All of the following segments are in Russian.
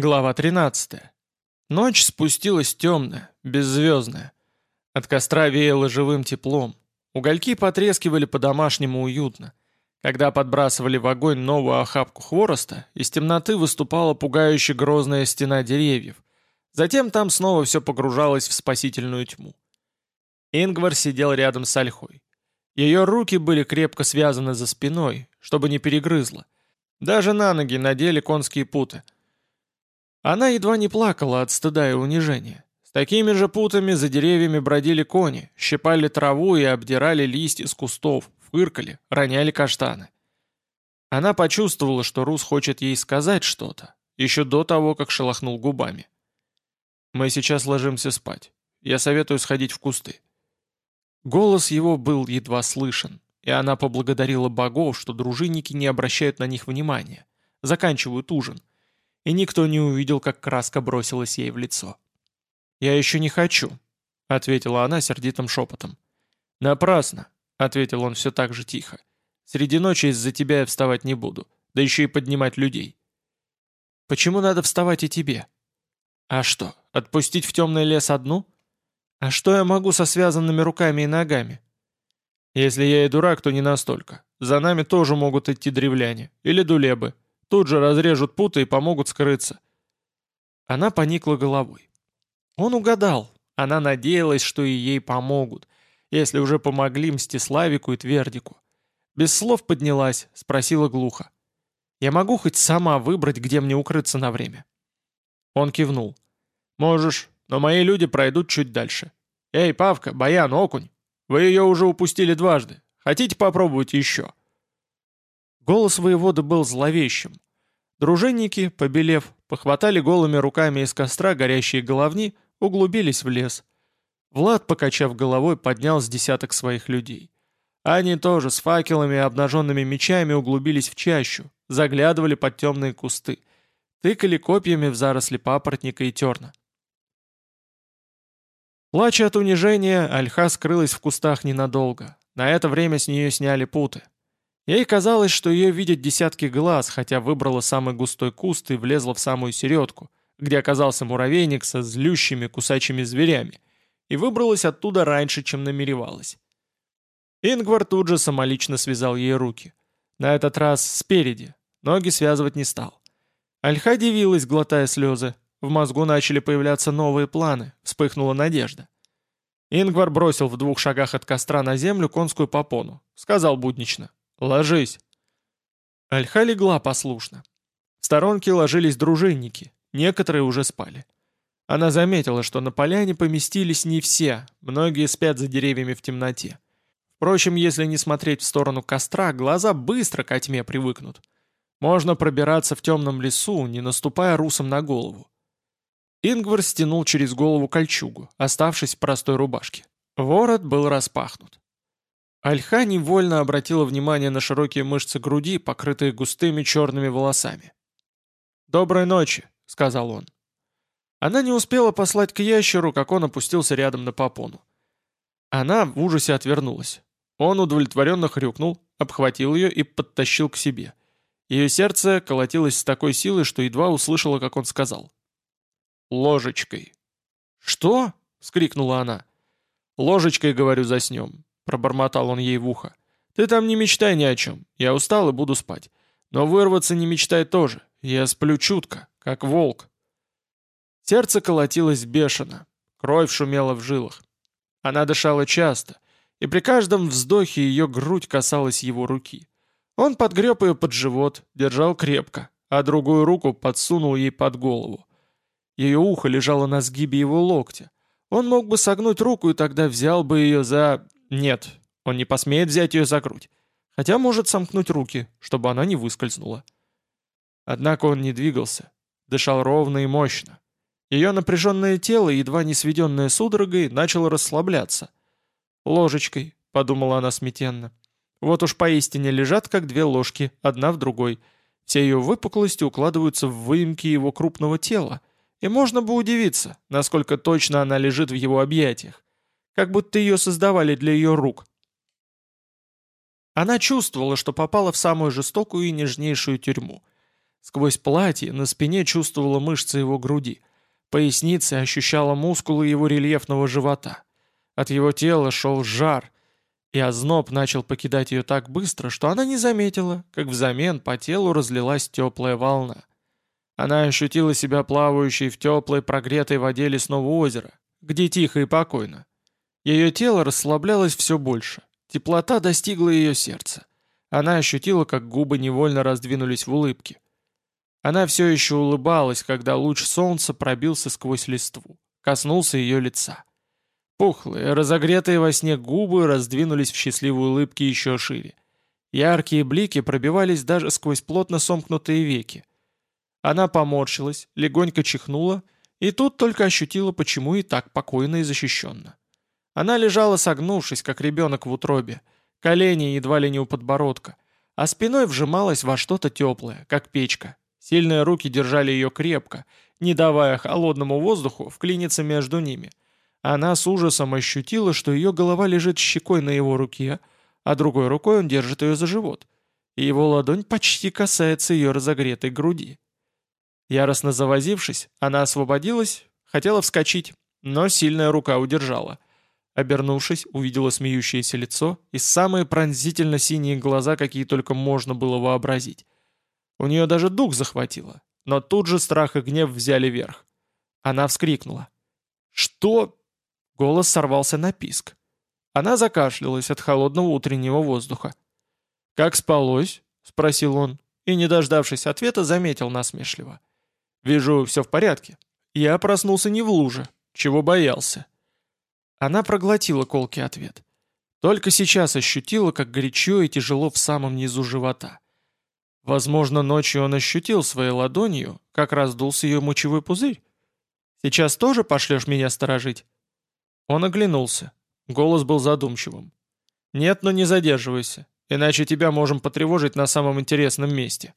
Глава 13. Ночь спустилась темная, беззвездная. От костра веяло живым теплом. Угольки потрескивали по-домашнему уютно. Когда подбрасывали в огонь новую охапку хвороста, из темноты выступала пугающе грозная стена деревьев. Затем там снова все погружалось в спасительную тьму. Ингвар сидел рядом с Ольхой. Ее руки были крепко связаны за спиной, чтобы не перегрызло. Даже на ноги надели конские путы — она едва не плакала от стыда и унижения. С такими же путами за деревьями бродили кони, щипали траву и обдирали листья с кустов, фыркали, роняли каштаны. Она почувствовала, что Рус хочет ей сказать что-то, еще до того, как шелохнул губами. «Мы сейчас ложимся спать. Я советую сходить в кусты». Голос его был едва слышен, и она поблагодарила богов, что дружинники не обращают на них внимания, заканчивают ужин, и никто не увидел, как краска бросилась ей в лицо. «Я еще не хочу», — ответила она сердитым шепотом. «Напрасно», — ответил он все так же тихо. «Среди ночи из-за тебя я вставать не буду, да еще и поднимать людей». «Почему надо вставать и тебе?» «А что, отпустить в темный лес одну?» «А что я могу со связанными руками и ногами?» «Если я и дурак, то не настолько. За нами тоже могут идти древляне. Или дулебы. Тут же разрежут путы и помогут скрыться. Она поникла головой. Он угадал. Она надеялась, что и ей помогут, если уже помогли Мстиславику и Твердику. Без слов поднялась, спросила глухо. «Я могу хоть сама выбрать, где мне укрыться на время?» Он кивнул. «Можешь, но мои люди пройдут чуть дальше. Эй, Павка, Баян, Окунь, вы ее уже упустили дважды. Хотите попробовать еще?» Голос воевода был зловещим. Дружинники, побелев, похватали голыми руками из костра горящие головни, углубились в лес. Влад, покачав головой, поднял с десяток своих людей. Они тоже с факелами и обнаженными мечами углубились в чащу, заглядывали под темные кусты, тыкали копьями в заросли папоротника и терна. Плача от унижения, Альха скрылась в кустах ненадолго. На это время с нее сняли путы. Ей казалось, что ее видят десятки глаз, хотя выбрала самый густой куст и влезла в самую середку, где оказался муравейник со злющими кусачими зверями, и выбралась оттуда раньше, чем намеревалась. Ингвар тут же самолично связал ей руки. На этот раз спереди, ноги связывать не стал. Альха дивилась, глотая слезы. В мозгу начали появляться новые планы, вспыхнула надежда. Ингвар бросил в двух шагах от костра на землю конскую попону. Сказал буднично. «Ложись!» Альха легла послушно. В сторонке ложились дружинники, некоторые уже спали. Она заметила, что на поляне поместились не все, многие спят за деревьями в темноте. Впрочем, если не смотреть в сторону костра, глаза быстро ко тьме привыкнут. Можно пробираться в темном лесу, не наступая русом на голову. Ингвар стянул через голову кольчугу, оставшись в простой рубашке. Ворот был распахнут. Альха невольно обратила внимание на широкие мышцы груди, покрытые густыми черными волосами. «Доброй ночи», — сказал он. Она не успела послать к ящеру, как он опустился рядом на попону. Она в ужасе отвернулась. Он удовлетворенно хрюкнул, обхватил ее и подтащил к себе. Ее сердце колотилось с такой силой, что едва услышала, как он сказал. «Ложечкой». «Что?» — вскрикнула она. «Ложечкой, говорю, заснем. — пробормотал он ей в ухо. «Ты там не мечтай ни о чем. Я устал и буду спать. Но вырваться не мечтай тоже. Я сплю чутко, как волк». Сердце колотилось бешено. Кровь шумела в жилах. Она дышала часто, и при каждом вздохе ее грудь касалась его руки. Он подгреб ее под живот, держал крепко, а другую руку подсунул ей под голову. Ее ухо лежало на сгибе его локтя. Он мог бы согнуть руку и тогда взял бы ее за... Нет, он не посмеет взять ее за грудь, хотя может сомкнуть руки, чтобы она не выскользнула. Однако он не двигался, дышал ровно и мощно. Ее напряженное тело, едва не сведенное судорогой, начало расслабляться. «Ложечкой», — подумала она смятенно. «Вот уж поистине лежат, как две ложки, одна в другой. Все ее выпуклости укладываются в выемки его крупного тела, и можно бы удивиться, насколько точно она лежит в его объятиях как будто ее создавали для ее рук. Она чувствовала, что попала в самую жестокую и нежнейшую тюрьму. Сквозь платье на спине чувствовала мышцы его груди. Поясница ощущала мускулы его рельефного живота. От его тела шел жар, и озноб начал покидать ее так быстро, что она не заметила, как взамен по телу разлилась теплая волна. Она ощутила себя плавающей в теплой прогретой воде лесного озера, где тихо и покойно. Ее тело расслаблялось все больше. Теплота достигла ее сердца. Она ощутила, как губы невольно раздвинулись в улыбке. Она все еще улыбалась, когда луч солнца пробился сквозь листву, коснулся ее лица. Пухлые, разогретые во сне губы раздвинулись в счастливой улыбке еще шире. Яркие блики пробивались даже сквозь плотно сомкнутые веки. Она поморщилась, легонько чихнула, и тут только ощутила, почему и так покойно и защищенно. Она лежала согнувшись, как ребенок в утробе, колени едва ли не у подбородка, а спиной вжималась во что-то теплое, как печка. Сильные руки держали ее крепко, не давая холодному воздуху вклиниться между ними. Она с ужасом ощутила, что ее голова лежит щекой на его руке, а другой рукой он держит ее за живот, и его ладонь почти касается ее разогретой груди. Яростно завозившись, она освободилась, хотела вскочить, но сильная рука удержала — Обернувшись, увидела смеющееся лицо и самые пронзительно синие глаза, какие только можно было вообразить. У нее даже дух захватило, но тут же страх и гнев взяли верх. Она вскрикнула. «Что?» Голос сорвался на писк. Она закашлялась от холодного утреннего воздуха. «Как спалось?» — спросил он, и, не дождавшись ответа, заметил насмешливо. «Вижу, все в порядке. Я проснулся не в луже, чего боялся. Она проглотила колкий ответ. Только сейчас ощутила, как горячо и тяжело в самом низу живота. Возможно, ночью он ощутил своей ладонью, как раздулся ее мочевой пузырь. «Сейчас тоже пошлешь меня сторожить?» Он оглянулся. Голос был задумчивым. «Нет, но не задерживайся, иначе тебя можем потревожить на самом интересном месте».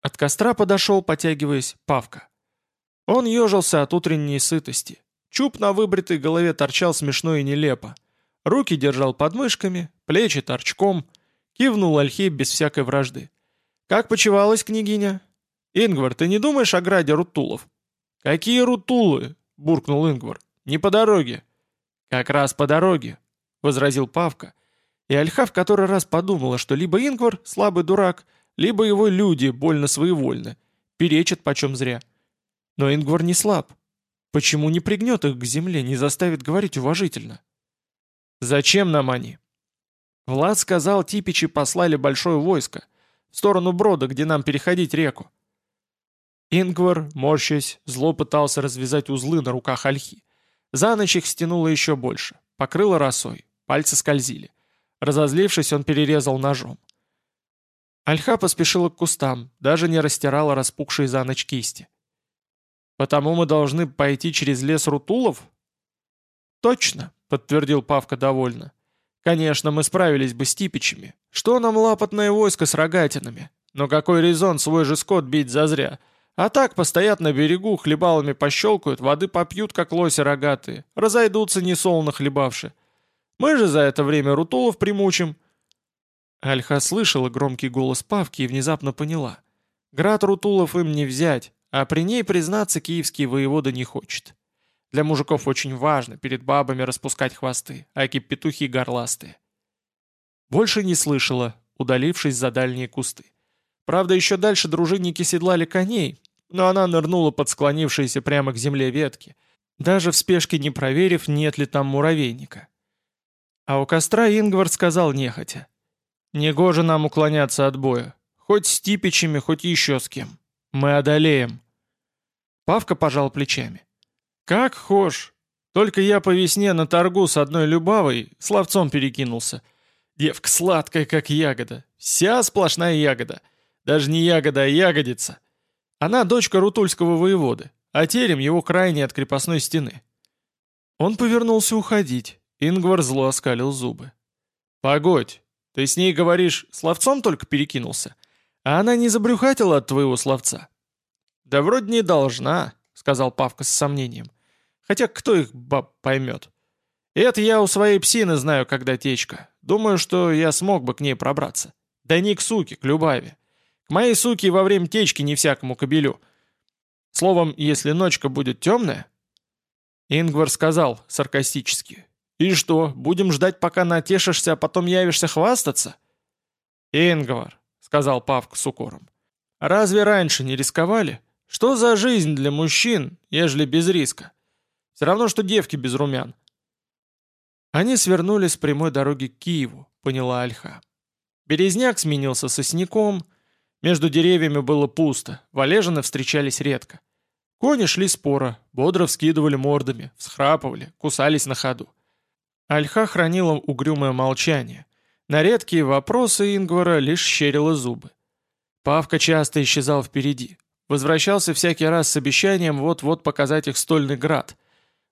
От костра подошел, потягиваясь, Павка. Он ежился от утренней сытости. Чуб на выбритой голове торчал смешно и нелепо. Руки держал под мышками, плечи торчком. Кивнул Альхей без всякой вражды. «Как почевалась княгиня?» «Ингвар, ты не думаешь о граде Рутулов?» «Какие Рутулы?» — буркнул Ингвар. «Не по дороге». «Как раз по дороге», — возразил Павка. И Альха в который раз подумала, что либо Ингвар — слабый дурак, либо его люди больно своевольны, перечат почем зря. Но Ингвар не слаб, Почему не пригнет их к земле, не заставит говорить уважительно? Зачем нам они? Влад сказал, типичи послали большое войско в сторону брода, где нам переходить реку. Ингвар, морщась, зло пытался развязать узлы на руках ольхи. За ночь их стянуло еще больше, покрыло росой, пальцы скользили. Разозлившись, он перерезал ножом. Альха поспешила к кустам, даже не растирала распухшие за ночь кисти. Потому мы должны пойти через лес Рутулов? Точно, подтвердил Павка довольно. Конечно, мы справились бы с типичами. Что нам лапотное войско с рогатинами? Но какой резон свой же скот бить зазря? А так постоят на берегу, хлебалами пощелкают, воды попьют, как лоси рогатые, разойдутся несолоно хлебавши. Мы же за это время Рутулов примучим. Альха слышала громкий голос Павки и внезапно поняла. Град Рутулов им не взять, а при ней, признаться, киевский воевода не хочет. Для мужиков очень важно перед бабами распускать хвосты, аки петухи горластые. Больше не слышала, удалившись за дальние кусты. Правда, еще дальше дружинники седлали коней, но она нырнула под склонившиеся прямо к земле ветки, даже в спешке не проверив, нет ли там муравейника. А у костра Ингвард сказал нехотя. «Негоже нам уклоняться от боя, хоть с типичами, хоть еще с кем. Мы одолеем». Павка пожал плечами. «Как хошь. Только я по весне на торгу с одной Любавой словцом перекинулся. Девка сладкая, как ягода. Вся сплошная ягода. Даже не ягода, а ягодица. Она дочка рутульского воеводы, а терем его крайне от крепостной стены». Он повернулся уходить. Ингвар зло оскалил зубы. «Погодь, ты с ней, говоришь, словцом только перекинулся? А она не забрюхатила от твоего словца?» «Да вроде не должна», — сказал Павка с сомнением. «Хотя кто их баб поймет? Это я у своей псины знаю, когда течка. Думаю, что я смог бы к ней пробраться. Да не к суке, к Любави. К моей суке во время течки не всякому кобелю. Словом, если ночка будет темная...» Ингвар сказал саркастически. «И что, будем ждать, пока натешишься, а потом явишься хвастаться?» «Ингвар», — сказал Павка с укором, — «разве раньше не рисковали? Что за жизнь для мужчин, ежели без риска? Все равно, что девки без румян». Они свернули с прямой дороги к Киеву, поняла Альха. Березняк сменился сосняком, между деревьями было пусто, валежины встречались редко. Кони шли споро, бодро вскидывали мордами, всхрапывали, кусались на ходу. Альха хранила угрюмое молчание. На редкие вопросы Ингвара лишь щерила зубы. Павка часто исчезал впереди. Возвращался всякий раз с обещанием вот-вот показать их стольный град.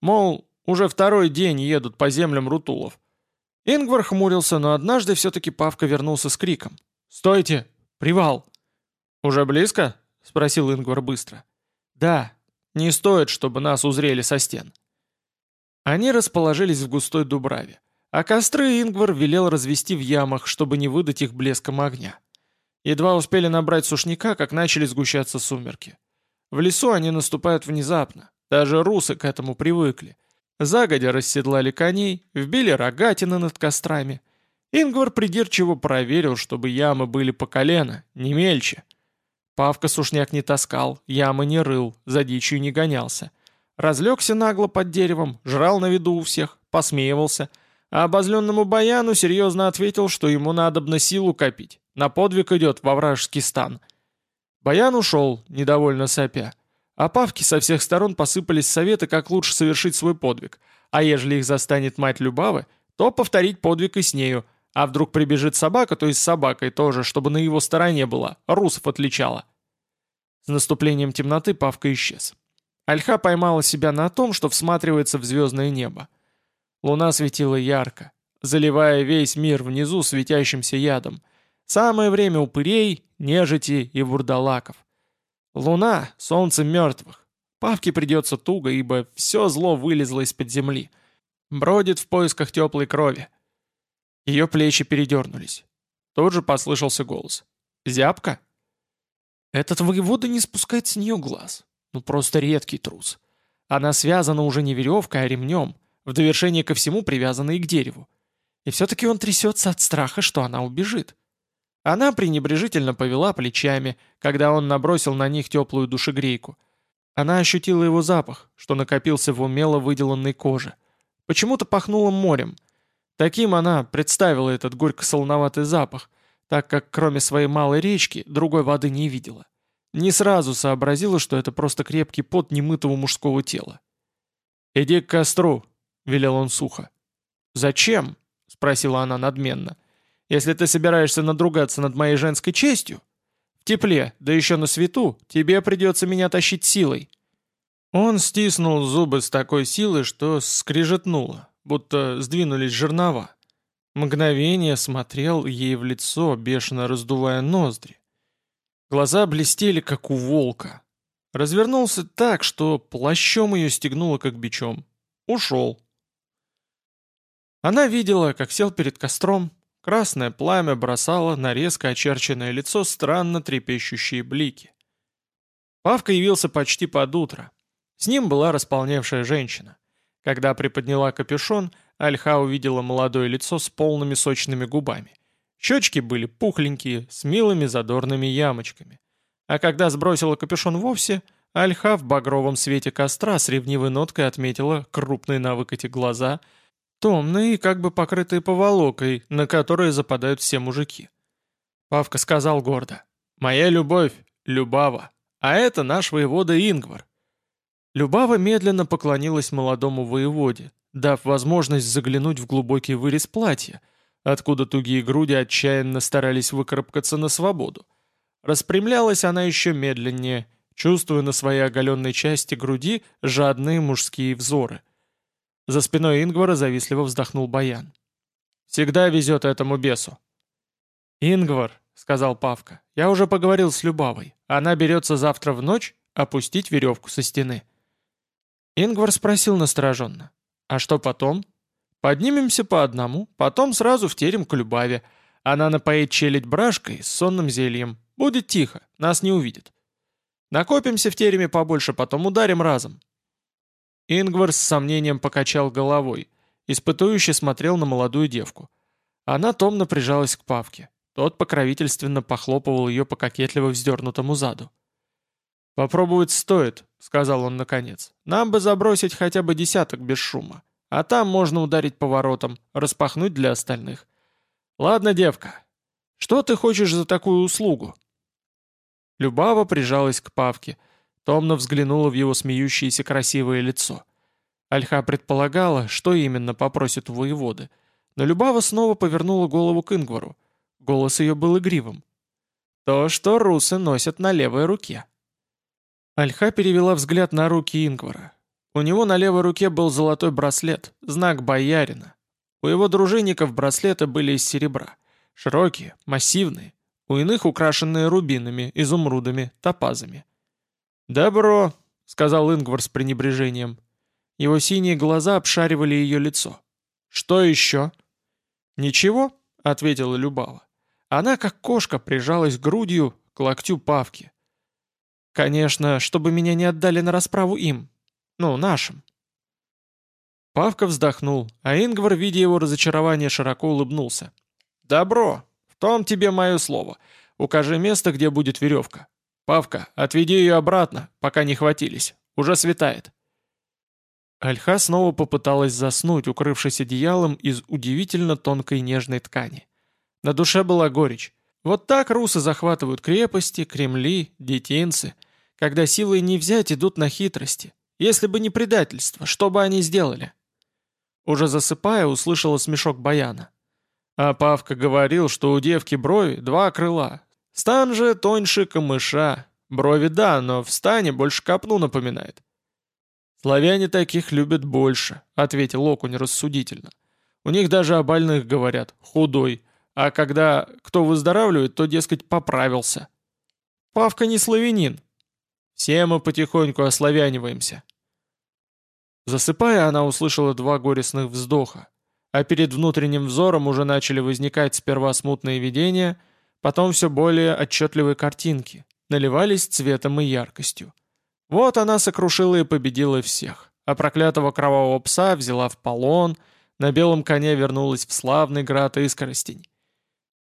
Мол, уже второй день едут по землям Рутулов. Ингвар хмурился, но однажды все-таки Павка вернулся с криком. «Стойте! Привал!» «Уже близко?» — спросил Ингвар быстро. «Да, не стоит, чтобы нас узрели со стен». Они расположились в густой дубраве, а костры Ингвар велел развести в ямах, чтобы не выдать их блеском огня. Едва успели набрать сушняка, как начали сгущаться сумерки. В лесу они наступают внезапно, даже русы к этому привыкли. Загодя расседлали коней, вбили рогатины над кострами. Ингвар придирчиво проверил, чтобы ямы были по колено, не мельче. Павка сушняк не таскал, ямы не рыл, за дичью не гонялся. Разлегся нагло под деревом, жрал на виду у всех, посмеивался, а обозленному Баяну серьезно ответил, что ему надобно силу копить, на подвиг идет во вражеский стан. Баян ушел, недовольно сопя. А Павке со всех сторон посыпались советы, как лучше совершить свой подвиг, а ежели их застанет мать Любавы, то повторить подвиг и с нею – а вдруг прибежит собака, то и с собакой тоже, чтобы на его стороне была, русов отличала. С наступлением темноты Павка исчез. Альха поймала себя на том, что всматривается в звездное небо. Луна светила ярко, заливая весь мир внизу светящимся ядом. Самое время упырей, нежити и вурдалаков. Луна — солнце мертвых. Павке придется туго, ибо все зло вылезло из-под земли. Бродит в поисках теплой крови. Ее плечи передернулись. Тут же послышался голос. «Зябка?» Этот воевода не спускает с нее глаз. Ну просто редкий трус. Она связана уже не веревкой, а ремнем, в довершение ко всему привязана и к дереву. И все-таки он трясется от страха, что она убежит. Она пренебрежительно повела плечами, когда он набросил на них теплую душегрейку. Она ощутила его запах, что накопился в умело выделанной коже. Почему-то пахнуло морем — Таким она представила этот горько-солоноватый запах, так как кроме своей малой речки другой воды не видела. Не сразу сообразила, что это просто крепкий пот немытого мужского тела. «Иди к костру», — велел он сухо. «Зачем?» — спросила она надменно. «Если ты собираешься надругаться над моей женской честью? В тепле, да еще на свету, тебе придется меня тащить силой». Он стиснул зубы с такой силой, что скрижетнуло будто сдвинулись жернова. Мгновение смотрел ей в лицо, бешено раздувая ноздри. Глаза блестели, как у волка. Развернулся так, что плащом ее стегнуло, как бичом. Ушел. Она видела, как сел перед костром. Красное пламя бросало на резко очерченное лицо странно трепещущие блики. Павка явился почти под утро. С ним была располневшая женщина. Когда приподняла капюшон, Альха увидела молодое лицо с полными сочными губами. Щечки были пухленькие, с милыми задорными ямочками. А когда сбросила капюшон вовсе, Альха в багровом свете костра с ревнивой ноткой отметила крупные на выкате глаза, томные и как бы покрытые поволокой, на которые западают все мужики. Павка сказал гордо, «Моя любовь, Любава, а это наш воевода Ингвар. Любава медленно поклонилась молодому воеводе, дав возможность заглянуть в глубокий вырез платья, откуда тугие груди отчаянно старались выкарабкаться на свободу. Распрямлялась она еще медленнее, чувствуя на своей оголенной части груди жадные мужские взоры. За спиной Ингвара завистливо вздохнул Баян. «Всегда везет этому бесу». «Ингвар», — сказал Павка, — «я уже поговорил с Любавой. Она берется завтра в ночь опустить веревку со стены». Ингвар спросил настороженно. «А что потом?» «Поднимемся по одному, потом сразу в терем к Любаве. Она напоит челядь брашкой с сонным зельем. Будет тихо, нас не увидят. Накопимся в тереме побольше, потом ударим разом». Ингвар с сомнением покачал головой, испытующе смотрел на молодую девку. Она томно прижалась к Павке. Тот покровительственно похлопывал ее по кокетливо вздернутому заду. «Попробовать стоит», — сказал он наконец. «Нам бы забросить хотя бы десяток без шума. А там можно ударить поворотом, распахнуть для остальных. Ладно, девка, что ты хочешь за такую услугу?» Любава прижалась к Павке, томно взглянула в его смеющееся красивое лицо. Альха предполагала, что именно попросит у воеводы, но Любава снова повернула голову к Ингвару. Голос ее был игривым. «То, что русы носят на левой руке». Альха перевела взгляд на руки Ингвара. У него на левой руке был золотой браслет, знак боярина. У его дружинников браслеты были из серебра. Широкие, массивные. У иных украшенные рубинами, изумрудами, топазами. «Добро», — сказал Ингвар с пренебрежением. Его синие глаза обшаривали ее лицо. «Что еще?» «Ничего», — ответила Любава. Она, как кошка, прижалась грудью к локтю Павки. «Конечно, чтобы меня не отдали на расправу им, ну, нашим. Павка вздохнул, а Ингвар, видя его разочарование, широко улыбнулся. «Добро! В том тебе мое слово. Укажи место, где будет веревка. Павка, отведи ее обратно, пока не хватились. Уже светает». Альха снова попыталась заснуть, укрывшись одеялом из удивительно тонкой нежной ткани. На душе была горечь. Вот так русы захватывают крепости, кремли, детинцы, когда силой не взять идут на хитрости. Если бы не предательство, что бы они сделали?» Уже засыпая, услышала смешок Баяна. А Павка говорил, что у девки брови два крыла. Стан же тоньше камыша. Брови да, но в стане больше копну напоминает. «Славяне таких любят больше», — ответил окунь рассудительно. «У них даже о больных говорят, худой, а когда кто выздоравливает, то, дескать, поправился». «Павка не славянин», все мы потихоньку ославяниваемся». Засыпая, она услышала два горестных вздоха, а перед внутренним взором уже начали возникать сперва смутные видения, потом все более отчетливые картинки, наливались цветом и яркостью. Вот она сокрушила и победила всех, а проклятого кровавого пса взяла в полон, на белом коне вернулась в славный град Искоростень.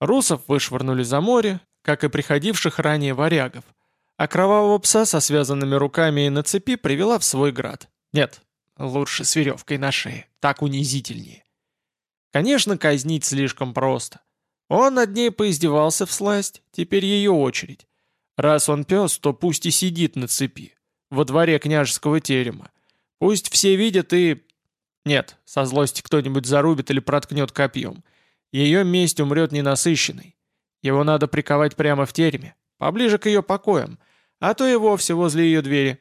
Русов вышвырнули за море, как и приходивших ранее варягов, а кровавого пса со связанными руками и на цепи привела в свой град. Нет, лучше с веревкой на шее, так унизительнее. Конечно, казнить слишком просто. Он над ней поиздевался в сласть, теперь ее очередь. Раз он пес, то пусть и сидит на цепи, во дворе княжеского терема. Пусть все видят и... Нет, со злости кто-нибудь зарубит или проткнет копьем. Ее месть умрет ненасыщенной. Его надо приковать прямо в тереме, поближе к ее покоям, а то и вовсе возле ее двери,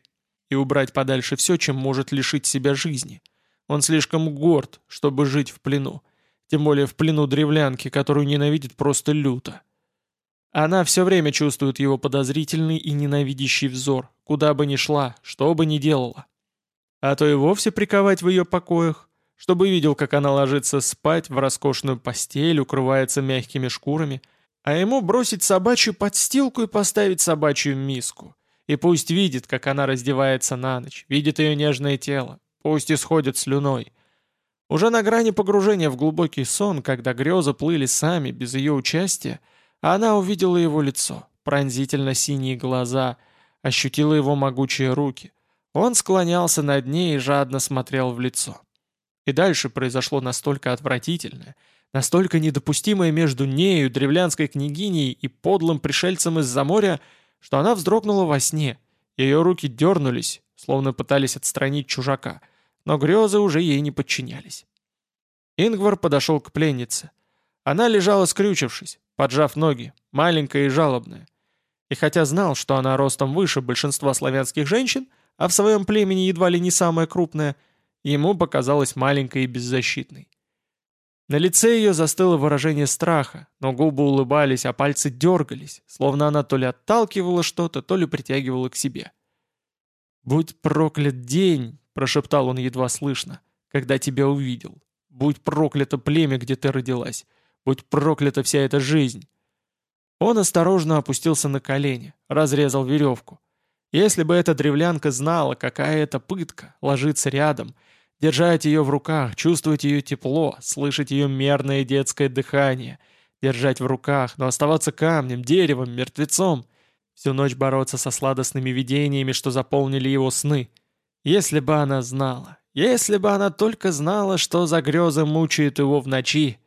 и убрать подальше все, чем может лишить себя жизни. Он слишком горд, чтобы жить в плену, тем более в плену древлянки, которую ненавидит просто люто. Она все время чувствует его подозрительный и ненавидящий взор, куда бы ни шла, что бы ни делала. А то и вовсе приковать в ее покоях, чтобы видел, как она ложится спать в роскошную постель, укрывается мягкими шкурами – а ему бросить собачью подстилку и поставить собачью миску. И пусть видит, как она раздевается на ночь, видит ее нежное тело, пусть исходит слюной. Уже на грани погружения в глубокий сон, когда грезы плыли сами, без ее участия, она увидела его лицо, пронзительно синие глаза, ощутила его могучие руки. Он склонялся над ней и жадно смотрел в лицо. И дальше произошло настолько отвратительное — настолько недопустимое между нею, древлянской княгиней и подлым пришельцем из-за моря, что она вздрогнула во сне. Ее руки дернулись, словно пытались отстранить чужака, но грезы уже ей не подчинялись. Ингвар подошел к пленнице. Она лежала скрючившись, поджав ноги, маленькая и жалобная. И хотя знал, что она ростом выше большинства славянских женщин, а в своем племени едва ли не самая крупная, ему показалась маленькой и беззащитной. На лице ее застыло выражение страха, но губы улыбались, а пальцы дергались, словно она то ли отталкивала что-то, то ли притягивала к себе. «Будь проклят день!» — прошептал он едва слышно, — «когда тебя увидел. Будь проклято племя, где ты родилась. Будь проклята вся эта жизнь!» Он осторожно опустился на колени, разрезал веревку. Если бы эта древлянка знала, какая это пытка, ложиться рядом, держать ее в руках, чувствовать ее тепло, слышать ее мерное детское дыхание, держать в руках, но оставаться камнем, деревом, мертвецом, всю ночь бороться со сладостными видениями, что заполнили его сны. Если бы она знала, если бы она только знала, что за грезы мучают его в ночи,